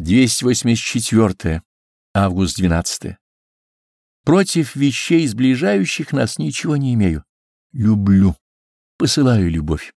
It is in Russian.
284. Август 12. Против вещей, сближающих нас, ничего не имею. Люблю. Посылаю любовь.